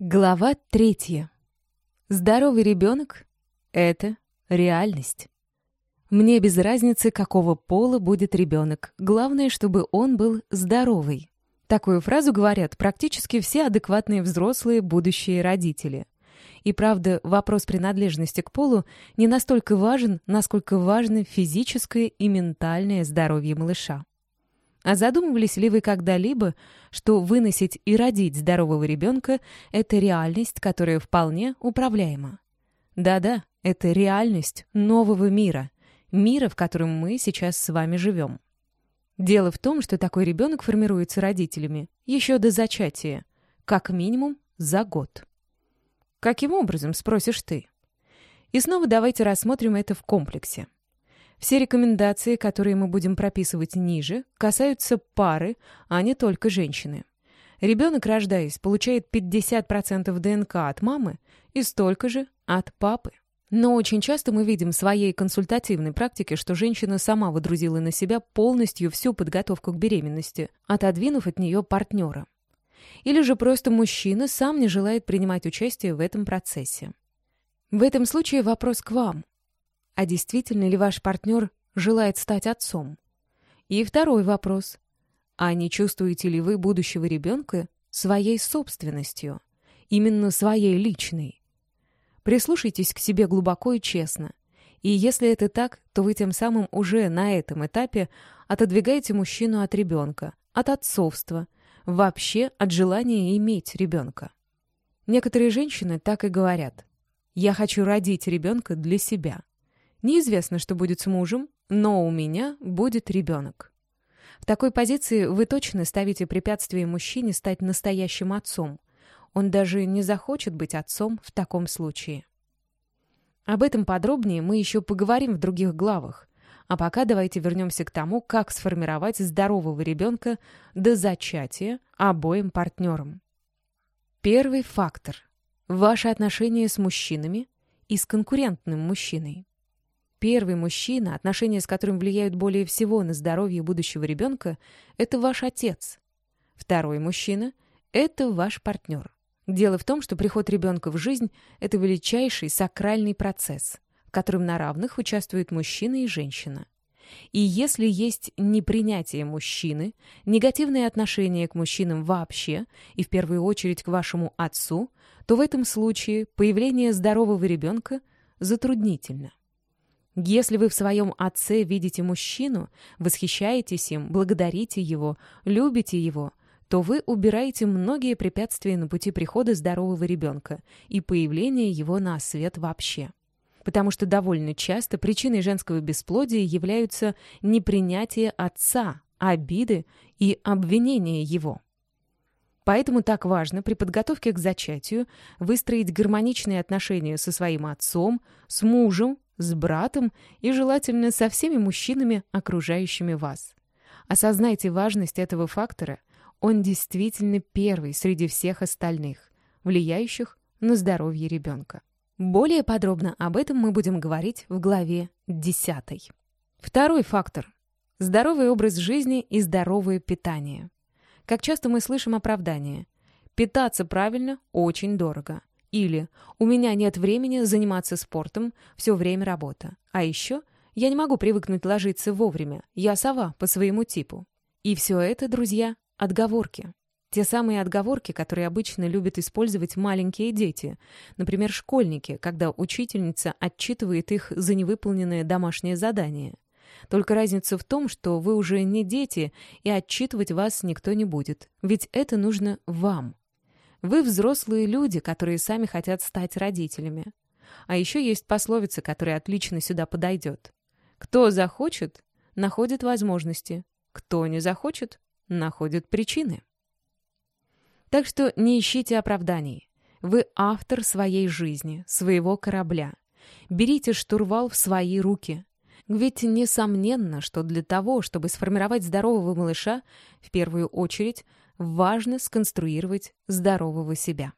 Глава третья. Здоровый ребенок — это реальность. Мне без разницы, какого пола будет ребенок. Главное, чтобы он был здоровый. Такую фразу говорят практически все адекватные взрослые будущие родители. И правда, вопрос принадлежности к полу не настолько важен, насколько важно физическое и ментальное здоровье малыша. А задумывались ли вы когда-либо, что выносить и родить здорового ребенка – это реальность, которая вполне управляема? Да-да, это реальность нового мира, мира, в котором мы сейчас с вами живем. Дело в том, что такой ребенок формируется родителями еще до зачатия, как минимум за год. Каким образом, спросишь ты? И снова давайте рассмотрим это в комплексе. Все рекомендации, которые мы будем прописывать ниже, касаются пары, а не только женщины. Ребенок, рождаясь, получает 50% ДНК от мамы и столько же от папы. Но очень часто мы видим в своей консультативной практике, что женщина сама выдрузила на себя полностью всю подготовку к беременности, отодвинув от нее партнера. Или же просто мужчина сам не желает принимать участие в этом процессе. В этом случае вопрос к вам. А действительно ли ваш партнер желает стать отцом? И второй вопрос. А не чувствуете ли вы будущего ребенка своей собственностью? Именно своей личной? Прислушайтесь к себе глубоко и честно. И если это так, то вы тем самым уже на этом этапе отодвигаете мужчину от ребенка, от отцовства, вообще от желания иметь ребенка. Некоторые женщины так и говорят. «Я хочу родить ребенка для себя». Неизвестно, что будет с мужем, но у меня будет ребенок. В такой позиции вы точно ставите препятствие мужчине стать настоящим отцом. Он даже не захочет быть отцом в таком случае. Об этом подробнее мы еще поговорим в других главах. А пока давайте вернемся к тому, как сформировать здорового ребенка до зачатия обоим партнерам. Первый фактор – ваши отношения с мужчинами и с конкурентным мужчиной. Первый мужчина, отношения с которым влияют более всего на здоровье будущего ребенка, это ваш отец. Второй мужчина – это ваш партнер. Дело в том, что приход ребенка в жизнь – это величайший сакральный процесс, в котором на равных участвуют мужчина и женщина. И если есть непринятие мужчины, негативное отношение к мужчинам вообще, и в первую очередь к вашему отцу, то в этом случае появление здорового ребенка затруднительно. Если вы в своем отце видите мужчину, восхищаетесь им, благодарите его, любите его, то вы убираете многие препятствия на пути прихода здорового ребенка и появления его на свет вообще. Потому что довольно часто причиной женского бесплодия являются непринятие отца, обиды и обвинения его. Поэтому так важно при подготовке к зачатию выстроить гармоничные отношения со своим отцом, с мужем, с братом и желательно со всеми мужчинами, окружающими вас. Осознайте важность этого фактора. Он действительно первый среди всех остальных, влияющих на здоровье ребенка. Более подробно об этом мы будем говорить в главе 10. Второй фактор – здоровый образ жизни и здоровое питание. Как часто мы слышим оправдание – питаться правильно очень дорого. Или «У меня нет времени заниматься спортом, все время работа». А еще «Я не могу привыкнуть ложиться вовремя, я сова по своему типу». И все это, друзья, отговорки. Те самые отговорки, которые обычно любят использовать маленькие дети, например, школьники, когда учительница отчитывает их за невыполненное домашнее задание. Только разница в том, что вы уже не дети, и отчитывать вас никто не будет, ведь это нужно вам. Вы взрослые люди, которые сами хотят стать родителями. А еще есть пословица, которая отлично сюда подойдет. Кто захочет, находит возможности. Кто не захочет, находит причины. Так что не ищите оправданий. Вы автор своей жизни, своего корабля. Берите штурвал в свои руки. Ведь несомненно, что для того, чтобы сформировать здорового малыша, в первую очередь важно сконструировать здорового себя.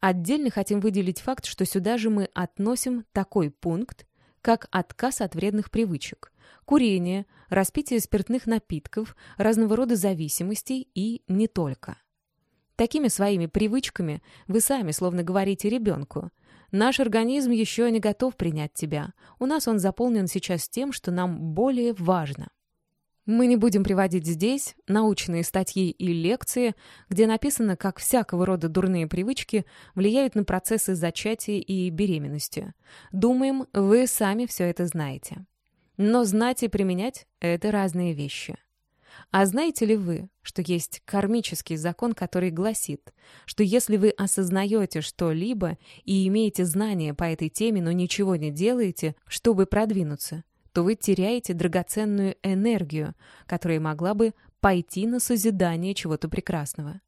Отдельно хотим выделить факт, что сюда же мы относим такой пункт, как отказ от вредных привычек, курение, распитие спиртных напитков, разного рода зависимостей и не только. Такими своими привычками вы сами словно говорите ребенку. Наш организм еще не готов принять тебя. У нас он заполнен сейчас тем, что нам более важно. Мы не будем приводить здесь научные статьи и лекции, где написано, как всякого рода дурные привычки влияют на процессы зачатия и беременности. Думаем, вы сами все это знаете. Но знать и применять — это разные вещи. А знаете ли вы, что есть кармический закон, который гласит, что если вы осознаете что-либо и имеете знания по этой теме, но ничего не делаете, чтобы продвинуться — то вы теряете драгоценную энергию, которая могла бы пойти на созидание чего-то прекрасного.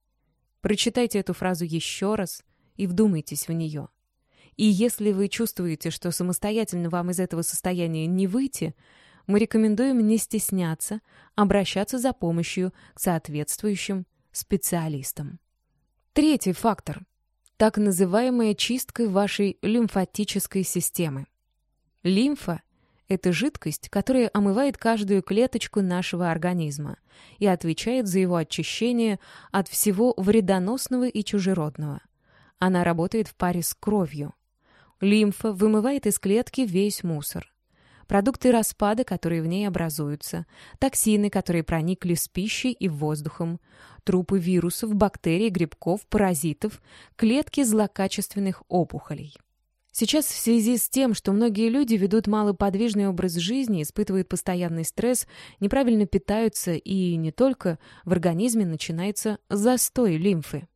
Прочитайте эту фразу еще раз и вдумайтесь в нее. И если вы чувствуете, что самостоятельно вам из этого состояния не выйти, мы рекомендуем не стесняться, обращаться за помощью к соответствующим специалистам. Третий фактор – так называемая чистка вашей лимфатической системы. Лимфа это жидкость, которая омывает каждую клеточку нашего организма и отвечает за его очищение от всего вредоносного и чужеродного. Она работает в паре с кровью. Лимфа вымывает из клетки весь мусор. Продукты распада, которые в ней образуются, токсины, которые проникли с пищей и воздухом, трупы вирусов, бактерий, грибков, паразитов, клетки злокачественных опухолей. Сейчас в связи с тем, что многие люди ведут малоподвижный образ жизни, испытывают постоянный стресс, неправильно питаются и не только, в организме начинается застой лимфы.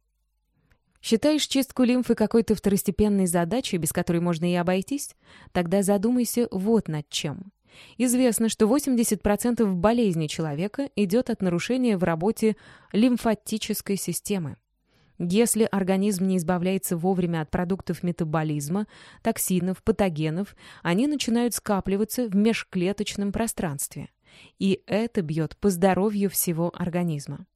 Считаешь чистку лимфы какой-то второстепенной задачей, без которой можно и обойтись? Тогда задумайся вот над чем. Известно, что 80% болезней человека идет от нарушения в работе лимфатической системы. Если организм не избавляется вовремя от продуктов метаболизма, токсинов, патогенов, они начинают скапливаться в межклеточном пространстве. И это бьет по здоровью всего организма.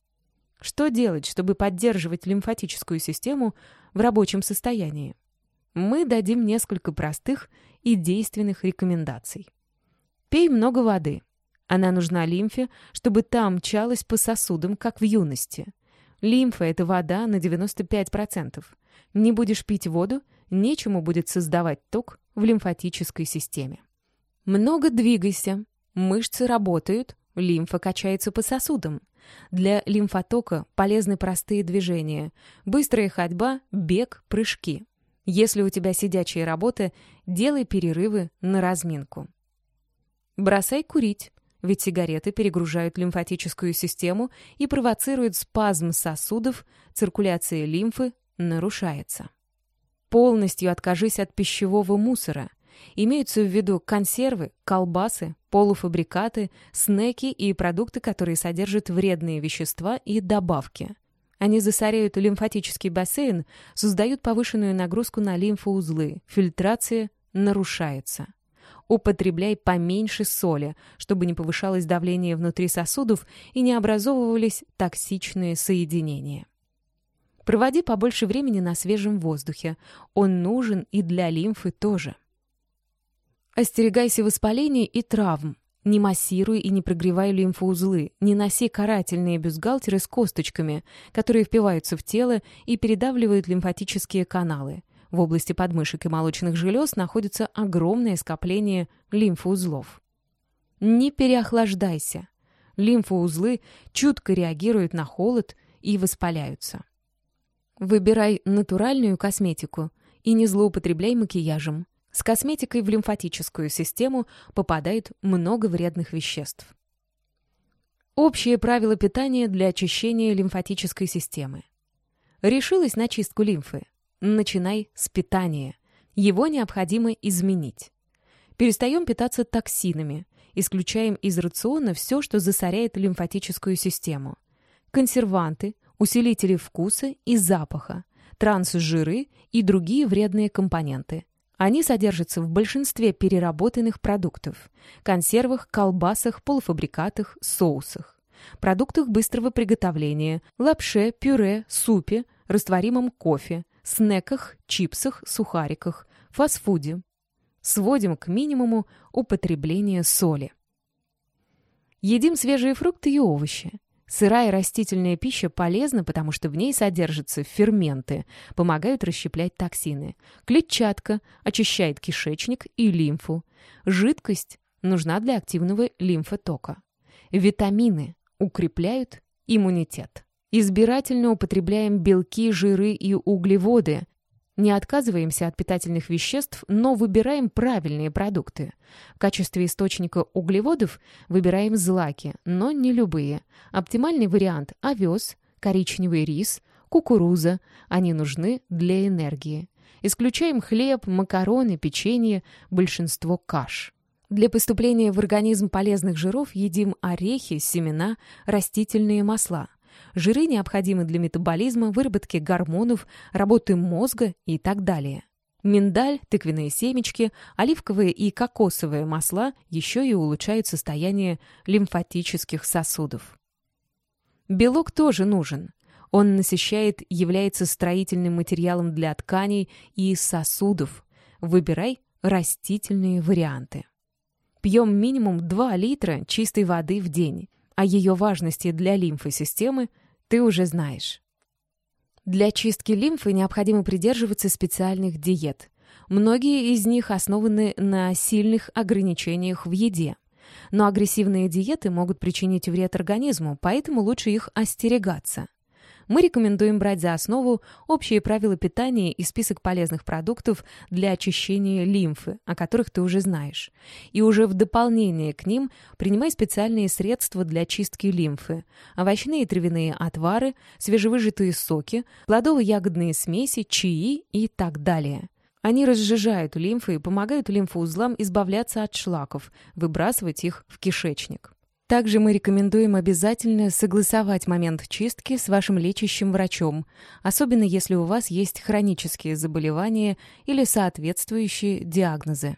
Что делать, чтобы поддерживать лимфатическую систему в рабочем состоянии? Мы дадим несколько простых и действенных рекомендаций. Пей много воды. Она нужна лимфе, чтобы та мчалась по сосудам, как в юности – Лимфа — это вода на 95%. Не будешь пить воду, нечему будет создавать ток в лимфатической системе. Много двигайся. Мышцы работают, лимфа качается по сосудам. Для лимфотока полезны простые движения. Быстрая ходьба, бег, прыжки. Если у тебя сидячая работа, делай перерывы на разминку. Бросай курить. Ведь сигареты перегружают лимфатическую систему и провоцируют спазм сосудов, циркуляция лимфы нарушается. Полностью откажись от пищевого мусора. Имеются в виду консервы, колбасы, полуфабрикаты, снеки и продукты, которые содержат вредные вещества и добавки. Они засоряют лимфатический бассейн, создают повышенную нагрузку на лимфоузлы, фильтрация нарушается. Употребляй поменьше соли, чтобы не повышалось давление внутри сосудов и не образовывались токсичные соединения. Проводи побольше времени на свежем воздухе. Он нужен и для лимфы тоже. Остерегайся воспаления и травм. Не массируй и не прогревай лимфоузлы. Не носи карательные бюстгальтеры с косточками, которые впиваются в тело и передавливают лимфатические каналы. В области подмышек и молочных желез находится огромное скопление лимфоузлов. Не переохлаждайся. Лимфоузлы чутко реагируют на холод и воспаляются. Выбирай натуральную косметику и не злоупотребляй макияжем. С косметикой в лимфатическую систему попадает много вредных веществ. Общее правило питания для очищения лимфатической системы. Решилась на чистку лимфы? Начинай с питания. Его необходимо изменить. Перестаем питаться токсинами. Исключаем из рациона все, что засоряет лимфатическую систему. Консерванты, усилители вкуса и запаха, трансжиры и другие вредные компоненты. Они содержатся в большинстве переработанных продуктов – консервах, колбасах, полуфабрикатах, соусах, продуктах быстрого приготовления, лапше, пюре, супе, растворимом кофе – снеках, чипсах, сухариках, фастфуде. Сводим к минимуму употребление соли. Едим свежие фрукты и овощи. Сырая растительная пища полезна, потому что в ней содержатся ферменты, помогают расщеплять токсины. Клетчатка очищает кишечник и лимфу. Жидкость нужна для активного лимфотока. Витамины укрепляют иммунитет. Избирательно употребляем белки, жиры и углеводы, не отказываемся от питательных веществ, но выбираем правильные продукты. В качестве источника углеводов выбираем злаки, но не любые. Оптимальный вариант – овес, коричневый рис, кукуруза. Они нужны для энергии. Исключаем хлеб, макароны, печенье, большинство каш. Для поступления в организм полезных жиров едим орехи, семена, растительные масла – Жиры необходимы для метаболизма, выработки гормонов, работы мозга и так далее. Миндаль, тыквенные семечки, оливковые и кокосовые масла еще и улучшают состояние лимфатических сосудов. Белок тоже нужен. Он насыщает, является строительным материалом для тканей и сосудов. Выбирай растительные варианты. Пьем минимум 2 литра чистой воды в день. О ее важности для лимфосистемы ты уже знаешь. Для чистки лимфы необходимо придерживаться специальных диет. Многие из них основаны на сильных ограничениях в еде. Но агрессивные диеты могут причинить вред организму, поэтому лучше их остерегаться мы рекомендуем брать за основу общие правила питания и список полезных продуктов для очищения лимфы, о которых ты уже знаешь. И уже в дополнение к ним принимай специальные средства для чистки лимфы, овощные и травяные отвары, свежевыжатые соки, плодово-ягодные смеси, чаи и так далее. Они разжижают лимфу и помогают лимфоузлам избавляться от шлаков, выбрасывать их в кишечник. Также мы рекомендуем обязательно согласовать момент чистки с вашим лечащим врачом, особенно если у вас есть хронические заболевания или соответствующие диагнозы.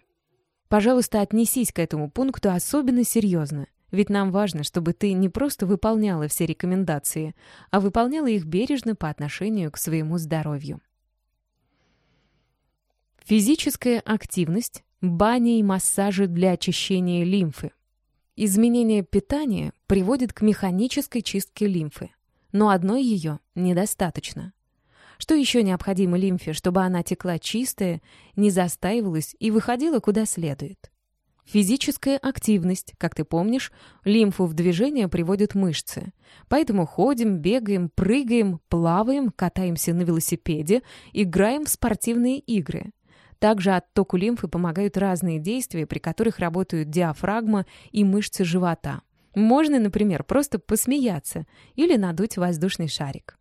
Пожалуйста, отнесись к этому пункту особенно серьезно, ведь нам важно, чтобы ты не просто выполняла все рекомендации, а выполняла их бережно по отношению к своему здоровью. Физическая активность, баня и массажи для очищения лимфы. Изменение питания приводит к механической чистке лимфы, но одной ее недостаточно. Что еще необходимо лимфе, чтобы она текла чистая, не застаивалась и выходила куда следует? Физическая активность, как ты помнишь, лимфу в движение приводят мышцы. Поэтому ходим, бегаем, прыгаем, плаваем, катаемся на велосипеде, играем в спортивные игры. Также оттоку лимфы помогают разные действия, при которых работают диафрагма и мышцы живота. Можно, например, просто посмеяться или надуть воздушный шарик.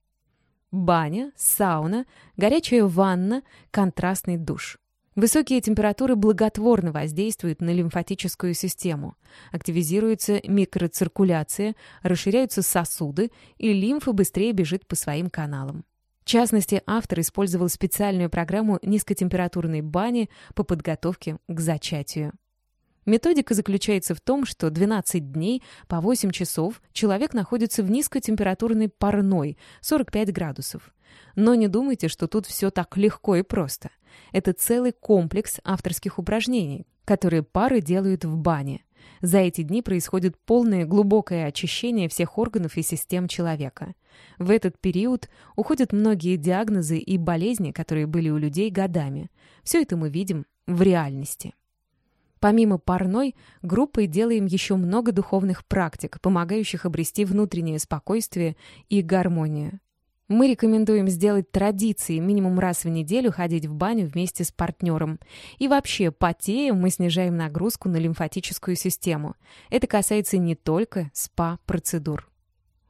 Баня, сауна, горячая ванна, контрастный душ. Высокие температуры благотворно воздействуют на лимфатическую систему. Активизируется микроциркуляция, расширяются сосуды, и лимфа быстрее бежит по своим каналам. В частности, автор использовал специальную программу низкотемпературной бани по подготовке к зачатию. Методика заключается в том, что 12 дней по 8 часов человек находится в низкотемпературной парной 45 градусов. Но не думайте, что тут все так легко и просто. Это целый комплекс авторских упражнений, которые пары делают в бане. За эти дни происходит полное глубокое очищение всех органов и систем человека. В этот период уходят многие диагнозы и болезни, которые были у людей годами. Все это мы видим в реальности. Помимо парной, группой делаем еще много духовных практик, помогающих обрести внутреннее спокойствие и гармонию. Мы рекомендуем сделать традицией минимум раз в неделю ходить в баню вместе с партнером. И вообще, потеем мы снижаем нагрузку на лимфатическую систему. Это касается не только СПА-процедур.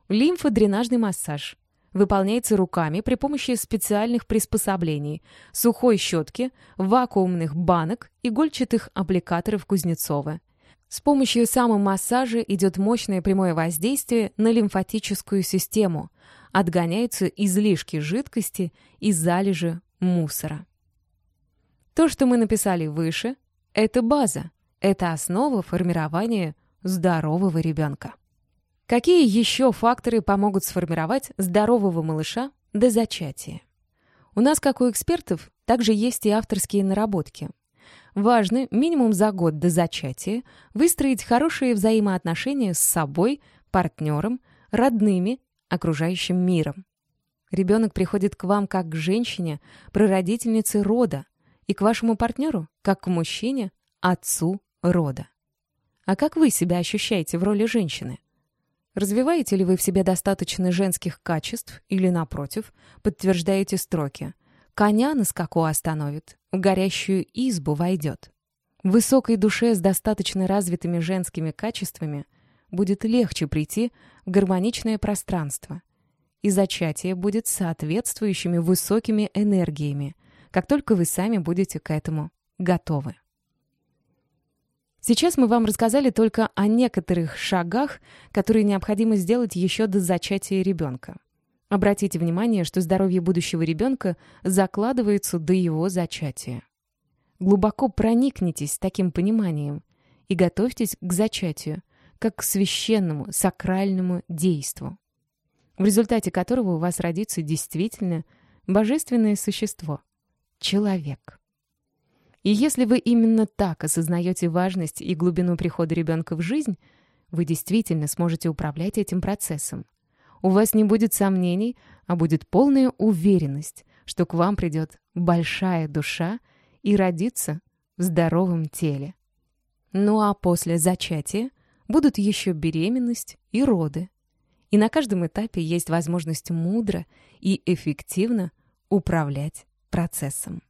Лимфодренажный массаж. Выполняется руками при помощи специальных приспособлений, сухой щетки, вакуумных банок, игольчатых аппликаторов Кузнецова. С помощью самомассажа идет мощное прямое воздействие на лимфатическую систему, отгоняются излишки жидкости и залежи мусора. То, что мы написали выше, это база, это основа формирования здорового ребенка. Какие еще факторы помогут сформировать здорового малыша до зачатия? У нас, как у экспертов, также есть и авторские наработки. Важно минимум за год до зачатия выстроить хорошие взаимоотношения с собой, партнером, родными, окружающим миром. Ребенок приходит к вам как к женщине, прародительнице рода, и к вашему партнеру как к мужчине, отцу рода. А как вы себя ощущаете в роли женщины? Развиваете ли вы в себе достаточно женских качеств или, напротив, подтверждаете строки «коня на скаку остановит, в горящую избу войдет». В высокой душе с достаточно развитыми женскими качествами будет легче прийти гармоничное пространство, и зачатие будет соответствующими высокими энергиями, как только вы сами будете к этому готовы. Сейчас мы вам рассказали только о некоторых шагах, которые необходимо сделать еще до зачатия ребенка. Обратите внимание, что здоровье будущего ребенка закладывается до его зачатия. Глубоко проникнитесь таким пониманием и готовьтесь к зачатию, как к священному, сакральному действу в результате которого у вас родится действительно божественное существо — человек. И если вы именно так осознаете важность и глубину прихода ребенка в жизнь, вы действительно сможете управлять этим процессом. У вас не будет сомнений, а будет полная уверенность, что к вам придет большая душа и родится в здоровом теле. Ну а после зачатия будут еще беременность и роды. И на каждом этапе есть возможность мудро и эффективно управлять процессом.